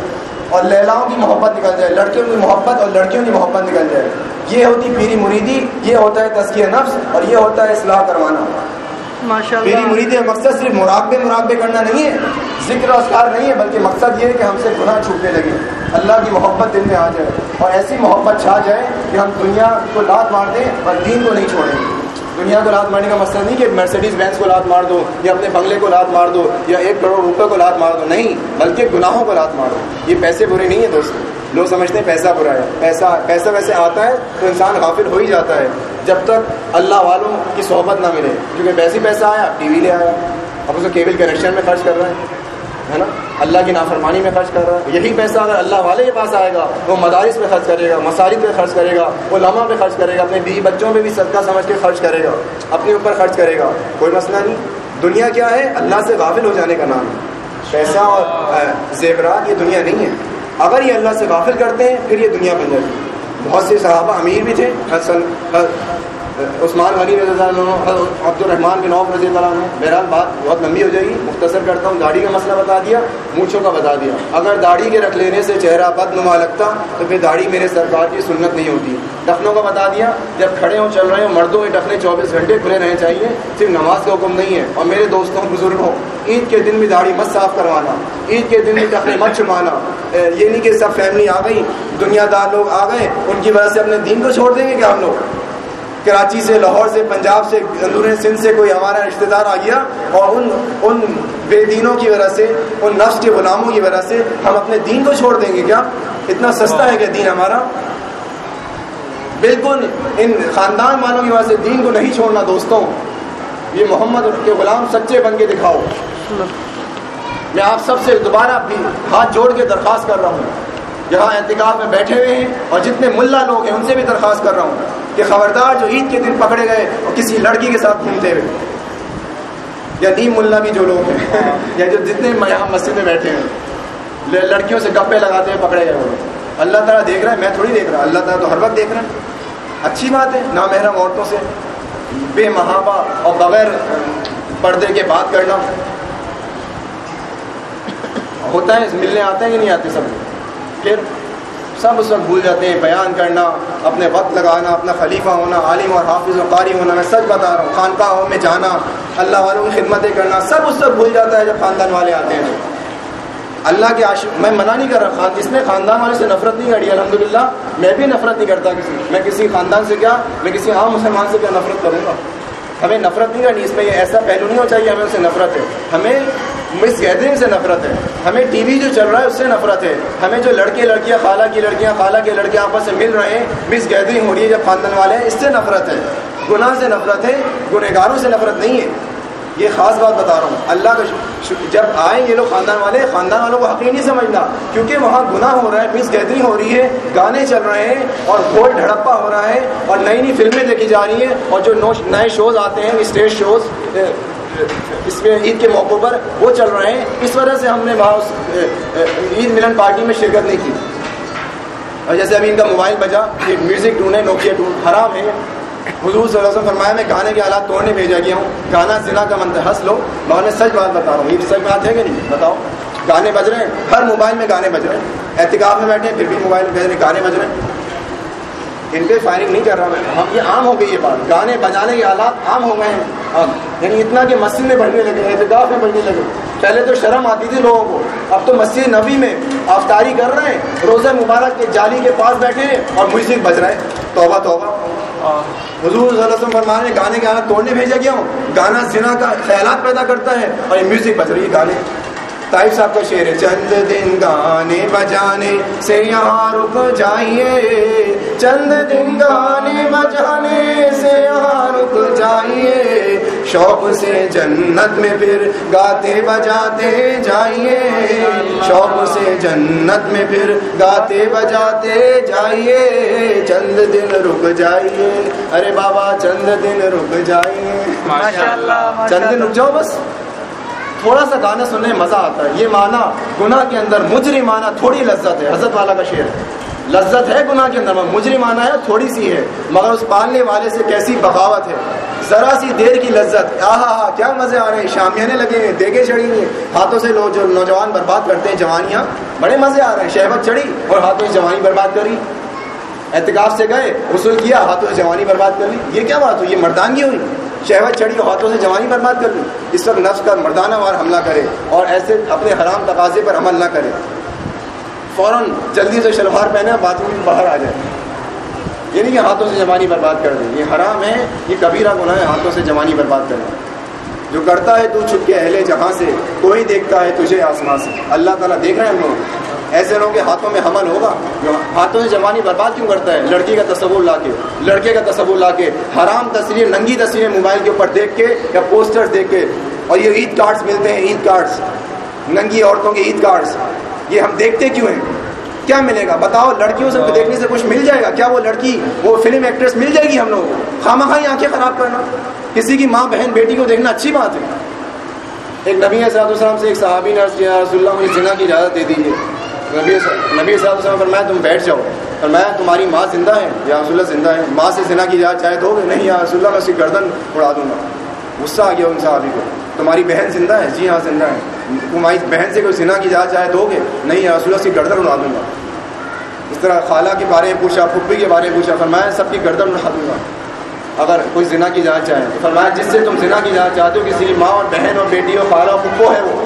اور لیلاؤں کی محبت نکل جائے، لڑکیوں کی محبت اور لڑکیوں کی محبت نکل جائے۔ یہ ہوتی پیری مریدی، یہ ہوتا ہے تزکیہ نفس اور یہ ہوتا ہے اصلاح کروانا۔ میری مرید مقصد صرف مراقبے مراقبے کرنا نہیں ہے، ذکر و اسکار نہیں ہے، بلکہ مقصد یہ ہے کہ ہم سے گناہ چھوٹنے لگے۔ اللہ کی محبت دل میں آ جائے اور ایسی محبت چھا جائے کہ ہم دنیا کو لات مار دیں اور دین کو نہیں چھوڑیں۔ دنیا کو لات مارنے کا مقصد نہیں کہ مرسڈیز بینس کو لات مار دو یا اپنے بنگلے کو لات مار دو یا ایک کروڑ روپے کو لات مار دو، نہیں، بلکہ گناہوں کو لات مار دو۔ یہ پیسے برے نہیں ہیں دوست لوگ سمجھتے ہیں پیسہ برا ہے۔ پیسہ پیسہ ویسے آتا ہے تو انسان غافل ہو ہی جاتا ہے۔ جب تک اللہ والوں کی صحبت نہ ملے۔ کیونکہ پیسے پیسہ آیا، ٹی وی لے آیا۔ اب اسے کیبل کنیکشن میں خرچ کر رہے ہیں ہے نا؟ اللہ کی نافرمانی میں خرچ کر رہا ہے۔ یہی پیسہ اگر اللہ والے کے پاس آئے گا، وہ مدارس پہ خرچ کرے گا، مساجد پہ خرچ کرے گا وہ لمحہ پہ خرچ کرے گا، اپنے بیوی بچوں پہ بھی صدقہ سمجھ کے خرچ کرے گا، اپنے اوپر خرچ کرے گا۔ کوئی مسئلہ نہیں۔ دنیا کیا ہے؟ اللہ سے غافل ہو جانے کا نام۔ ہے پیسہ اور زیورات، یہ دنیا نہیں ہے۔ اگر یہ اللہ سے غافل کرتے ہیں، پھر یہ دنیا بن جاتی بہت سے صحابہ امیر بھی تھے، حسن عثمان غنی رضی اللہ عنہ عبد الرحمان بن عوف رضی اللہ عنہ، بہرحال بات بہت لمبی ہو جائے گی، مختصر کرتا ہوں، داڑھی کا مسئلہ بتا دیا، مونچھوں کا بتا دیا۔ اگر داڑھی کے رکھ لینے سے چہرہ بد نما لگتا تو پھر داڑھی میرے سرکار کی سنت نہیں ہوتی۔ ڈفنوں کا بتا دیا، جب کھڑے ہوں، چل رہے ہوں، مردوں کے ڈفنے چوبیس گھنٹے کھلے رہنے چاہیے، صرف نماز کا حکم نہیں ہے۔ اور میرے دوستوں بزرگوں عید کے دن بھی داڑھی مت صاف کروانا، عید کے دن بھی ڈفنے مت چھپانا۔ یہ نہیں کہ سب فیملی آ گئی، دنیا دار لوگ آ گئے، ان کی وجہ سے اپنے دین کو چھوڑ دیں گے کیا ہم لوگ؟ کراچی سے، لاہور سے، پنجاب سے، اندور سندھ سے کوئی ہمارا رشتہ دار آ گیا اور ان ان بے دینوں کی وجہ سے، ان نفس کے غلاموں کی وجہ سے ہم اپنے دین کو چھوڑ دیں گے کیا؟ اتنا سستا ہے کیا دین ہمارا؟ بالکل، ان خاندان والوں کی وجہ سے دین کو نہیں چھوڑنا دوستوں، یہ محمد کے غلام سچے بن کے دکھاؤ۔ میں آپ سب سے دوبارہ بھی ہاتھ جوڑ کے درخواست کر رہا ہوں۔ یہاں احتکاب میں بیٹھے ہوئے ہیں اور جتنے ملا لوگ ہیں، ان سے بھی درخواست کر رہا ہوں۔ کہ خبردار جو عید کے دن پکڑے گئے اور کسی لڑکی کے ساتھ گھومتے ہوئے۔ یا نیم ملا بھی جو لوگ ہیں۔ یا جو جتنے یہاں مسجد میں بیٹھے ہیں۔ لڑکیوں سے گپے لگاتے ہیں پکڑے گئے وہ۔ اللہ تعالیٰ دیکھ رہا ہے میں تھوڑی دیکھ رہا اللہ تعالیٰ تو ہر وقت دیکھ رہا ہے۔ اچھی بات ہے نا محرم عورتوں سے۔ بے محابہ اور بغیر پردے کے بات کرنا۔ ہوتا ہے ملنے آتے ہیں کہ نہیں آتے سب۔ پھر سب اس وقت بھول جاتے ہیں، بیان کرنا، اپنے وقت لگانا، اپنا خلیفہ ہونا، عالم اور حافظ و قاری ہونا، میں سچ بتا رہا ہوں خانقاہوں میں جانا، اللہ والوں کی خدمتیں کرنا، سب اس وقت بھول جاتا ہے جب خاندان والے آتے ہیں۔ اللہ کے عاشق، میں منع نہیں کر رہا، خان اس نے خاندان والے سے نفرت نہیں کری الحمد للہ میں بھی نفرت نہیں کرتا کسی میں کسی خاندان سے کیا، میں کسی عام مسلمان سے کیا نفرت کروں گا؟ ہمیں نفرت نہیں کرنی اس میں یہ ایسا پہلو نہیں ہو چاہیے، ہمیں اسے نفرت ہے۔ ہمیں مس گیدرنگ سے نفرت ہے۔ ہمیں ٹی وی جو چل رہا ہے اس سے نفرت ہے۔ ہمیں جو لڑکے لڑکیاں، خالہ کی لڑکیاں، خالہ کے لڑکے آپس سے مل رہے ہیں، مس گیدرنگ ہو رہی ہے جب خاندان والے ہیں، اس سے نفرت ہے۔ گناہ سے نفرت ہے، گنہگاروں سے نفرت نہیں ہے۔ یہ خاص بات بتا رہا ہوں۔ اللہ کا جب آئیں یہ لوگ خاندان والے، خاندان والوں کو حقیقی نہیں سمجھنا۔ کیونکہ وہاں گناہ ہو رہا ہے، مس گیدری ہو رہی ہے، گانے چل رہے ہیں اور گول ڈھڑپا ہو رہا ہے اور نئی نئی فلمیں دیکھی جا رہی ہیں اور جو نئے شوز آتے ہیں اسٹیج شوز اس میں عید کے موقع پر وہ چل رہے ہیں۔ اس وجہ سے ہم نے وہاں عید ملن پارٹی میں شرکت نہیں کی۔ اور جیسے ابھی ان کا موبائل بجا میوزک ٹون ہے نوکیا ٹون حرام ہے۔ حضور صلی اللہ علیہ وسلم فرمایا، میں گانے کے آلات توڑنے بھیجا گیا ہوں۔ گانا ضلع کا منتر، ہنس لو۔ میں سچ بات بتا رہا ہوں۔ یہ سچ بات ہے کہ نہیں؟ بتاؤ۔ گانے بج رہے ہیں۔ ہر موبائل میں گانے بج رہے ہیں۔ احتکاب میں بیٹھے ہیں، پھر بھی موبائل میں گانے بج رہے ہیں۔ ان پہ فائرنگ نہیں کر رہا میں۔ ہم یہ عام ہو گئی یہ بات۔ گانے بجانے کے حالات عام ہو گئے ہیں۔ ہاں۔ یعنی اتنا کہ مسجد میں بڑھنے لگے احتکاب میں بڑھنے لگے۔ پہلے تو شرم آتی تھی لوگوں کو۔ اب تو مسجد نبی میں افطاری کر رہے ہیں، روزہ مبارک کے جالی کے پاس بیٹھے ہیں اور میوزک بج رہے ہیں۔ توبہ توبہ۔ حضور صلی اللہ علیہ وسلم فرمانے گانے کے آلات توڑنے بھیجا گیا ہوں۔ گانا زنا کا خیالات پیدا کرتا ہے اور یہ میوزک بج رہی ہے، گانے۔ طائف صاحب کا شعر چند دن گانے بجانے سے یہاں رک جائیے۔ چند دن گانے بجانے سے یہاں رک جائیے۔ شوق سے جنت میں پھر گاتے بجاتے جائیے۔ شوق سے جنت میں پھر گاتے بجاتے جائیے۔ چند دن رک جائیے۔ ارے بابا چند دن رک جائیے۔ چند دن رک جاؤ بس۔ تھوڑا سا گانا سننے میں مزہ آتا ہے۔ یہ مانا گناہ کے اندر مجری مانا تھوڑی لذت ہے۔ حضرت والا کا شعر لذت ہے گناہ کے اندر، مجری مانا ہے تھوڑی سی ہے، مگر اس پالنے والے سے کیسی بغاوت ہے؟ ذرا سی دیر کی لذت۔ آہا ہا، کیا مزے آ رہے ہیں۔ شامیانے لگے ہیں، دیگے چڑھی ہوئی ہاتھوں سے لوگ جو نوجوان برباد کرتے ہیں، جوانیاں۔ بڑے مزے آ رہے ہیں۔ شہبت چڑھی اور ہاتھوں سے جوانی برباد کری۔ احتکاف سے گئے وصول کیا، ہاتھوں سے جوانی برباد کر لی یہ کیا بات ہوئی؟ یہ مردانگی ہوئی؟ شہوت چڑھی ہاتھوں سے جوانی برباد کر لی اس وقت نفس کا مردانہ وار حملہ کرے اور ایسے اپنے حرام تقاضے پر عمل نہ کرے۔ فوراً جلدی سے شلوار پہنے بات روم باہر آ جائے۔ یعنی یہ نہیں کہ ہاتھوں سے جوانی برباد کر دیں یہ حرام ہے، یہ کبیرہ گناہ ہے، ہاتھوں سے جوانی برباد کرے جو کرتا ہے تو چھپ کے اہل جہاں سے، کوئی دیکھتا ہے تجھے آسمان سے۔ اللہ تعالیٰ دیکھ رہے ہیں ہم لوگ۔ ایسے لوگوں کے ہاتھوں میں حمل ہوگا؟ ہاتھوں سے جوانی برباد کیوں کرتا ہے؟ لڑکی کا تصور لا کے، لڑکے کا تصور لا کے، حرام تصویر، ننگی تصویریں موبائل کے اوپر دیکھ کے یا پوسٹر دیکھ کے، اور یہ عید کارڈس ملتے ہیں، عید کارڈس ننگی عورتوں کے عید کارڈس یہ ہم دیکھتے کیوں ہیں؟ کیا ملے گا؟ بتاؤ، لڑکیوں سے دیکھنے سے کچھ مل جائے گا؟ کیا وہ لڑکی، وہ فلم ایکٹریس مل جائے گی ہم لوگوں کو؟ خواہ خواہ آنکھیں خراب کرنا۔ کسی کی ماں، بہن، بیٹی کو دیکھنا اچھی بات ہے۔ ایک نبی صاحب السلام سے ایک صحابی نے رسول اللہ، مجھے جنا کی اجازت دے دیجیے نبی نبی صاحب وسلم فرمایا، تم بیٹھ جاؤ. فرمایا، تمہاری ماں زندہ ہے. یا رسول اللہ زندہ ہے. ماں سے زنا کی اجازت چاہے دو گے نہیں، یا رسول اللہ میں اس کی گردن اڑا دوں گا۔ غصہ آ گیا ان صحابی کو. تمہاری بہن زندہ ہے. جی ہاں زندہ ہے. تمہاری بہن سے کوئی زنا کی اجازت چاہے دو گے نہیں، یا رسول اللہ اس کی گردن اڑا دوں گا. اس طرح خالہ کے بارے میں پوچھا، پھپھی کے بارے میں پوچھا، فرمایا، سب کی گردن اڑا دوں گا۔ اگر کوئی زنا کی اجازت چاہے تو فرمایا، جس سے تم زنا کی اجازت چاہتے ہو، کسی ماں اور بہن اور بیٹی اور خالہ اور پھپھو ہے وہ۔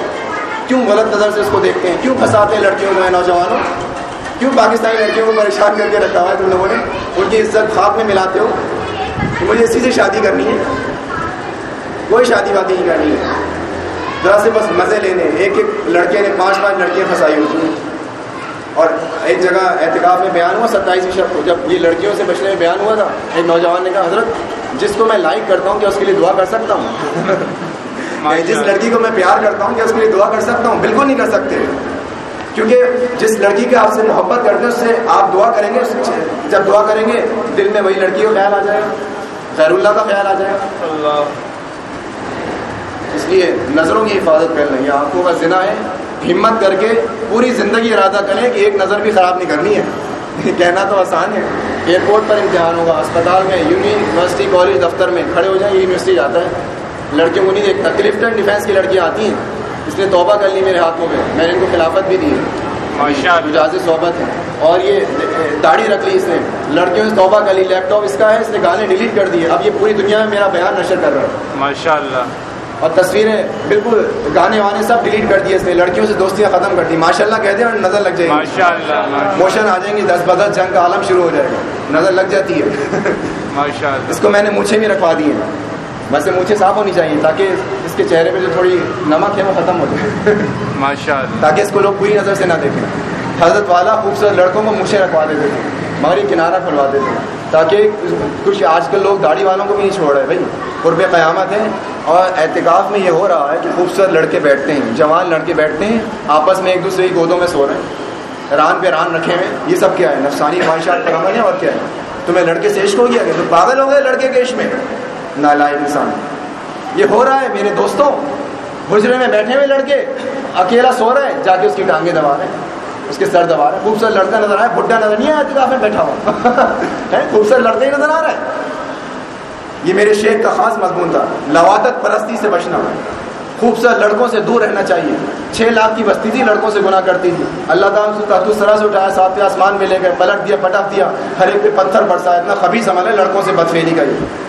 کیوں غلط نظر سے اس کو دیکھتے ہیں؟ کیوں پھنساتے ہیں لڑکیوں کو نوجوانوں؟ کیوں پاکستانی لڑکیوں کو پریشان کر کے رکھا ہوا ہے تم لوگوں نے؟ ان کی عزت خاک میں ملاتے ہو؟ کہ مجھے اسی سے شادی کرنی ہے۔ کوئی شادی وادی نہیں کرنی ہے۔ ذرا سے بس مزے لینے ایک ایک لڑکے نے پانچ پانچ لڑکیاں پھنسائی ہوتی ہیں۔ اور ایک جگہ احتکاب میں بیان ہوا ستائیس شب کو۔ جب یہ لڑکیوں سے بچنے میں بیان ہوا تھا، ایک نوجوان نے کہا، حضرت، جس کو میں لائک کرتا ہوں، کیا اس کے لیے دعا کر سکتا ہوں؟ جس لڑکی کو میں پیار کرتا ہوں کیا اس کے لیے دعا کر سکتا ہوں بالکل نہیں کر سکتے۔ کیونکہ جس لڑکی کے آپ سے محبت کرتے ہیں اس سے آپ دعا کریں گے جب دعا کریں گے دل میں وہی لڑکی کا خیال آ جائے گا خیر اللہ کا خیال آ جائے۔ گا اللہ۔ اس لیے نظروں کی حفاظت کر لیں آنکھوں کا ذنا ہے۔ ہمت کر کے پوری زندگی ارادہ کریں کہ ایک نظر بھی خراب نہیں کرنی ہے۔ کہنا تو آسان ہے۔ ایئرپورٹ پر امتحان ہوگا اسپتال میں یونیورسٹی کالج دفتر میں کھڑے ہو جائیں یونیورسٹی جاتا ہے۔ لڑکیوں کو نہیں دیکھتا۔ کلفٹن ڈیفینس کی لڑکیاں آتی ہیں۔ اس نے توبہ کر لی میرے ہاتھوں میں۔ میں نے ان کو خلافت بھی دی۔ ہے اجاز صحبت ہے۔ اور یہ داڑھی رکھ لی اس نے۔ لڑکیوں سے توبہ کر لی۔ لیپ ٹاپ اس کا ہے۔ اس نے گانے ڈیلیٹ کر دیے۔ اب یہ پوری دنیا میں میرا بیان نشر کر رہا ہے۔ ماشاء اللہ۔ اور تصویریں بالکل گانے وانے سب ڈیلیٹ کر دیے اس نے۔ لڑکیوں سے دوستیاں ختم کر دی۔ ماشاء اللہ کہتے ہیں نظر لگ جائے گی۔ موشن آ جائیں گی۔ دس بدس جنگ کا عالم شروع ہو جائے گا۔ نظر لگ جاتی ہے۔ اس کو میں نے مونچھے بھی رکھوا دی ہیں۔ ویسے مونچھے صاف ہونی چاہیے تاکہ اس کے چہرے پہ جو تھوڑی نمک ہے وہ ختم ہو جائے۔ ماشاء اللہ تاکہ اس کو لوگ پوری نظر سے نہ دیکھیں۔ حضرت والا خوبصورت لڑکوں کو مونچھے رکھوا دیتے تھے مگر یہ کنارہ کھلوا دیتے تاکہ کچھ آج کل لوگ داڑھی والوں کو بھی نہیں چھوڑ رہے۔ بھائی قرب قیامت ہے اور احتکاف میں یہ ہو رہا ہے کہ خوبصورت لڑکے بیٹھتے ہیں جوان لڑکے بیٹھتے ہیں آپس میں ایک دوسرے کی گودوں میں سو رہے ہیں۔ ران پہ ران رکھے ہوئے یہ سب کیا ہے؟ نفسانی خواہشات پر عمل ہے اور کیا ہے؟ تمہیں لڑکے سے عشق ہو گیا کہ تم پاگل ہو گئے لڑکے کے عشق میں؟ نالائق انسان۔ یہ ہو رہا ہے میرے دوستوں حجرے میں بیٹھے ہوئے لڑکے، اکیلا سو رہے ہیں جا کے اس کی ٹانگیں دبا رہے ہیں، اس کے سر دبا رہے ہیں۔ خوبصورت لڑکا نظر آ رہا ہے بڈھا نظر نہیں آیا میں بیٹھا ہوا خوبصورت لڑکا ہی نظر آ رہا ہے۔ یہ میرے شیخ کا خاص مضمون تھا لوادت پرستی سے بچنا۔ خوبصورت لڑکوں سے دور رہنا چاہیے۔ چھ لاکھ کی بستی تھی، لڑکوں سے گناہ کرتی تھی۔ اللہ تعالیٰ سے سرا سے اٹھایا، ساتھ آسمان میں لے گئے، پلٹ دیا، پٹک دیا، ہر ایک پہ پتھر برسا، اتنا خبیص عمل ہے، لڑکوں سے بدفیلی کا یہ۔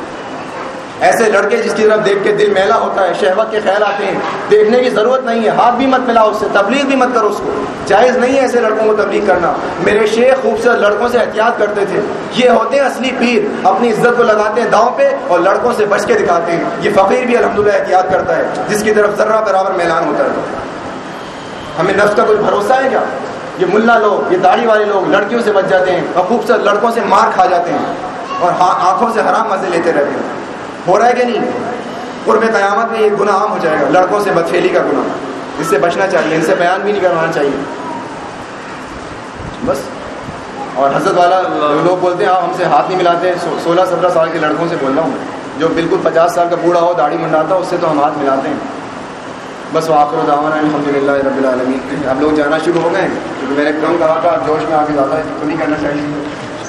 ایسے لڑکے جس کی طرف دیکھ کے دل میلا ہوتا ہے شہوت کے خیال آتے ہیں۔ دیکھنے کی ضرورت نہیں ہے، ہاتھ بھی مت ملاؤ اس سے، تبلیغ بھی مت کرو اس کو۔ جائز نہیں ہے ایسے لڑکوں کو تبلیغ کرنا۔ میرے شیخ خوبصورت لڑکوں سے احتیاط کرتے تھے۔ یہ ہوتے ہیں اصلی پیر، اپنی عزت کو لگاتے ہیں داؤں پہ اور لڑکوں سے بچ کے دکھاتے ہیں۔ یہ فقیر بھی الحمدللہ احتیاط کرتا ہے، جس کی طرف ذرہ برابر میلان ہوتا ہے۔ ہمیں نفس کا کوئی بھروسہ ہے کیا؟ یہ ملا لوگ، یہ داڑھی والے لوگ لڑکیوں سے بچ جاتے ہیں اور خوبصورت لڑکوں سے مار کھا جاتے ہیں اور ہاں، آنکھوں سے حرام مزے لیتے رہتے ہیں۔ ہو رہا ہے کہ نہیں؟ قرب قیامت میں یہ گناہ عام ہو جائے گا، لڑکوں سے بدفیلی کا گناہ۔ اس سے بچنا چاہیے، ان سے بیان بھی نہیں کروانا چاہیے۔ بس۔ اور حضرت والا لوگ بولتے ہیں آپ ہم سے ہاتھ نہیں ملاتے۔ سولہ، سترہ سال کے لڑکوں سے بول رہا ہوں۔ جو بالکل پچاس سال کا بوڑھا ہو، داڑھی منڈاتا ہو اس سے تو ہم ہاتھ ملاتے ہیں۔ بس وہ آخر دعوانا الحمد للہ رب العالمین۔ ہم لوگ جانا شروع ہو گئے کیونکہ میں نے کم کہا تھا جوش میں آگے زیادہ تو نہیں کرنا چاہیے۔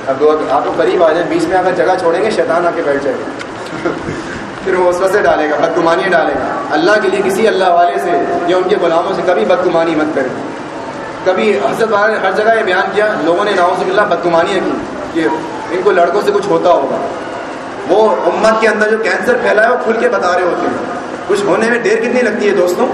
اب آپ کو قریب آ جائیں، بیچ میں اگر جگہ چھوڑیں گے، شیطان آ کے بیٹھ جائے گا۔ پھر وہ اس ڈالے گا، بدگمانی ڈالے گا۔ اللہ کے لیے کسی اللہ والے سے یا ان کے غلاموں سے کبھی بدگمانی مت کرے۔ کبھی حضرت والے نے ہر جگہ یہ بیان کیا، لوگوں نے ناؤ اللہ بدگمانی کی کہ ان کو لڑکوں سے کچھ ہوتا ہوگا۔ وہ امت کے اندر جو کینسر پھیلا ہے وہ کھل کے بتا رہے ہوتے ہیں۔ کچھ ہونے میں دیر کتنی لگتی ہے دوستوں؟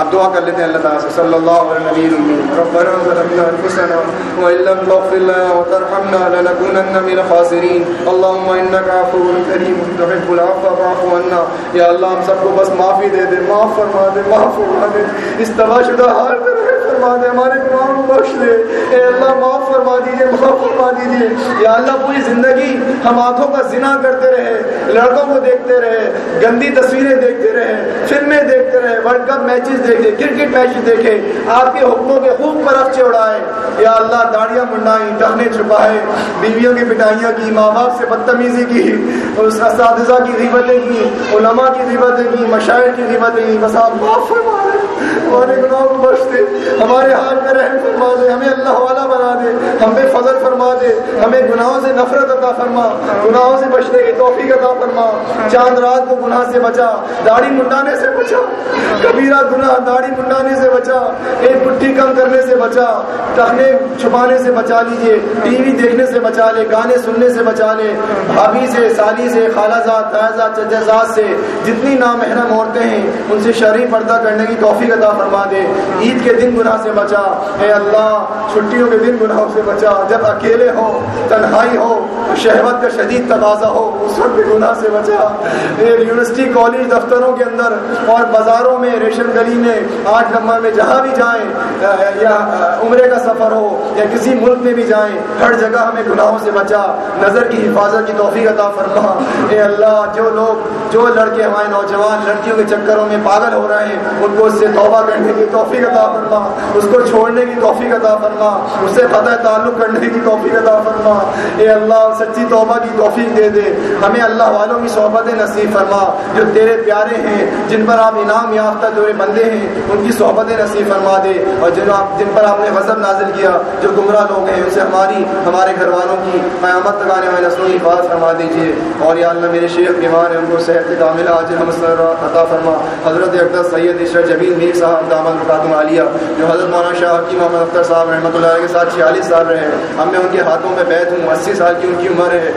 اب دعا کر لیتے ہیں اللہ تعالیٰ سے، صلی اللہ علیہ وسلم ربنا ظلمنا انفسنا وان لم تغفر لنا وترحمنا لنكونن من الخاسرين اللهم انك عفو كريم تحب العفو، فاعف عنا. یا اللہ ہم سب کو بس معافی دے دے، معاف فرما دے، معاف فرما دے۔ اس تباہ شدہ حال میں فرما دے ہمارے گناہوں کو بخش دے۔ اے اللہ، معاف فرما دیجیے، معاف فرما دیجیے۔ یا اللہ، پوری زندگی ہم آنکھوں کا زنا کرتے رہے، لڑکوں کو دیکھتے رہے، گندی تصویریں دیکھتے رہے، فلمیں دیکھتے رہے ورلڈ کپ میچز دیکھے، کرکٹ میچ دیکھے، آپ کے حکموں کے خوب برف اڑائے۔ یا اللہ، داڑیاں منڈائی ٹہنے چھپائے، بیویوں کی پٹائیاں کی، ماں باپ سے بدتمیزی کی، اس اساتذہ کی غیبتیں کی، علماء کی غیبتیں کی، مشاعر کی غیبتیں کی۔ بس آپ معاف فرما دے ہمارے گناہوں کو بخش دے۔ ہم ہمارے حال میں رحم فرما دے، ہمیں اللہ والا بنا دے، ہم پہ فضل فرما دے، ہمیں گناہوں سے نفرت عطا فرما، گناہوں سے بچنے کی توفیق عطا فرما۔ چاند رات کو گناہ سے بچا، داڑھی منڈانے سے بچا، کبیرہ گناہ داڑھی منڈانے سے بچا، ایک پٹھی کم کرنے سے بچا ٹہنے چھپانے سے بچا لیجیے، ٹی وی دیکھنے سے بچا لے، گانے سننے سے بچا لے۔ بھابھی سے، سالی سے، خالہ زاد تازہ چجزاد سے جتنی نامحرم عورتیں ہیں، ان سے شرعی پردہ کرنے کی توفیق عطا فرما دے۔ عید کے دن گناہ سے بچا۔ اے اللہ، چھٹیوں کے دن گناہوں سے بچا۔ جب اکیلے ہو، تنہائی ہو، شہوت کا شدید تقاضا ہو، اس وقت بھی گناہ سے بچا۔ یونیورسٹی، کالج دفتروں کے اندر اور بازاروں میں ریشن گلی میں، آٹھ نمبر میں جہاں بھی جائیں، یا عمرے کا سفر ہو، یا کسی ملک میں بھی جائیں، ہر جگہ ہمیں گناہوں سے بچا۔ نظر کی حفاظت کی توفیق عطا فرما۔ اے اللہ، جو لوگ، جو لڑکے ہمارے نوجوان لڑکیوں کے چکروں میں پاگل ہو رہے ہیں، ان کو اس سے توبہ کرنے کی توفیق عطا فرما۔ اس کو چھوڑنے کی توفیق عطا فرما اس سے قطع تعلق کرنے کی توفیق عطا فرما۔ اے اللہ، سچی توبہ کی توفیق دے دے۔ ہمیں اللہ والوں کی صحبت نصیب فرما۔ جو تیرے پیارے ہیں، جن پر آپ انعام یافتہ جو بندے ہیں، ان کی صحبت نصیب فرما دے۔ اور جن آپ جن پر آپ نے غضب نازل کیا، جو گمراہ لوگ ہیں، ان سے ہماری ہمارے گھر والوں کی قیامت تک آنے والے نسلوں کی بات فرما دیجیے۔ اور یا اللہ، میرے شیخ بیمار ہیں، ان کو صحت کامل آج ہم عطا فرما۔ حضرت اختر سید عشر جبیل میر صاحب دامن القاتم عالیہ، جو حضرت مولانا شاہ حکیم محمد اختر صاحب رحمۃ اللہ کے ساتھ چھیالیس سال رہے ہم میں ان کے ہاتھوں میں بیت ہوں، اسی سال کی ان کی عمر ہے۔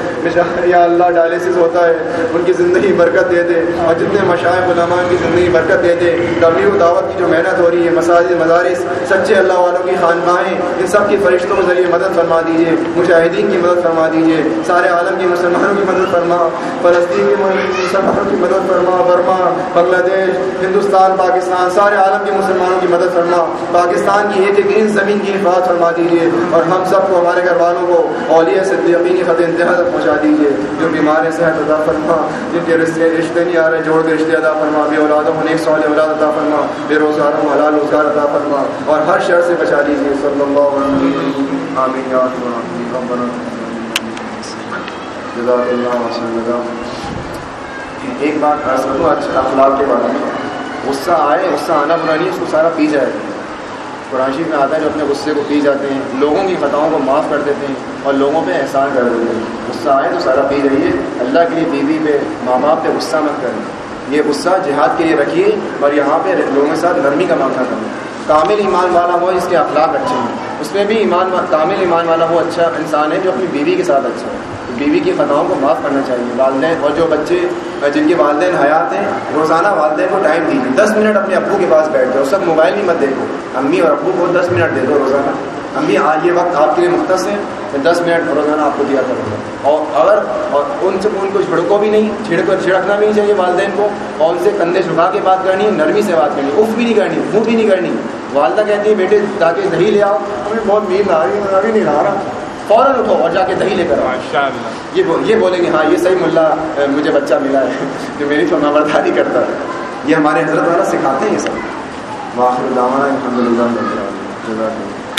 یا اللہ ڈائلسس ہوتا ہے۔ ان کی زندگی برکت دے دے۔ اور جتنے مشاہد علماء کی زندگی برکت دے دے۔ تبلیغ دعوت کی جو محنت ہو رہی ہے، مساجد، مدارس، سچے اللہ والوں کی خانقاہیں، ان سب کی فرشتوں کے ذریعے مدد فرما دیجیے مجاہدین کی مدد فرما دیجیے سارے عالم کی، مسلمانوں کی مدد فرما۔ فلسطین کی مسلمانوں کی مدد فرما، برما، بنگلہ دیش، ہندوستان، پاکستان، سارے عالم کے مسلمانوں کی مدد فرما۔ پاکستان پاکستان کی ایک ایک زمین کی حفاظت فرما دیجیے اور ہم سب کو ہمارے گھر والوں کو اولیاء صدیقین کی خط انتہا تک پہنچا دیجیے جو بیمار صحت ادا فرما، جن کے رشتے رشتے نہیں آ رہے، جوڑ کے رشتے ادا فرما۔ بے اولادوں ہونے سوال اولاد ادا فرما۔ بے روزگار حلال روزگار ادا فرما۔ اور ہر شہر سے بچا دیجیے صلی اللہ علیہ آمین۔ یا جزاک اللہ وسلم ایک بات عرض کروں اخلاق کے بارے میں۔ غصہ آئے، غصہ آنا برا نہیں اس کو سارا پی جائے۔ قرآن شریف میں آتا ہے جو اپنے غصے کو پی جاتے ہیں، لوگوں کی خطاؤں کو معاف کر دیتے ہیں اور لوگوں پہ احسان کر دیتے ہیں۔ غصہ آئے تو سارا پی جائیے، اللہ کے لیے بیوی پہ، ماں باپ پہ غصہ مت کریں۔ یہ غصہ جہاد کے لیے رکھیے اور یہاں پہ لوگوں کے ساتھ نرمی کا معاملہ کریں۔ کامل ایمان والا وہ جس کے اخلاق اچھے ہیں۔ اس میں بھی ایمان کامل ایمان والا وہ اچھا انسان ہے جو اپنی بیوی کے ساتھ اچھا ہے۔ بیوی کی خطاؤں کو معاف کرنا چاہیے۔ والدین اور جو بچے، جن کے والدین حیات ہیں، روزانہ والدین کو ٹائم دیجیے۔ دس منٹ اپنے ابو کے پاس بیٹھ جاؤ۔ سب موبائل بھی مت دیکھو۔ امی اور ابو کو دس منٹ دے دو روزانہ۔ امی آج یہ وقت آپ کے لیے مختص ہے میں دس منٹ روزانہ آپ کو دیا کروں گا۔ اور اگر اور ان سے ان کو چھڑکو بھی نہیں چھڑک چھڑکنا بھی نہیں چاہیے والدین کو۔ اور ان سے کندھے جھکا کے بات کرنی ہے نرمی سے بات کرنی اف بھی نہیں کرنی منہ بھی نہیں کرنی۔ والدہ کہتی ہے بیٹے تاکہ دہی لے آؤ۔ ہمیں بہت نیند آ رہی ہے ابھی نہیں آ رہا۔ فوراً اٹھو اور جا کے دہی لے کر یہ یہ بولیں گے ہاں یہ صحیح ملا مجھے بچہ ملا ہے جو میری تو نامرداری کرتا ہے۔ یہ ہمارے حضرت والا سکھاتے ہیں یہ سب۔ واخر الحمد للہ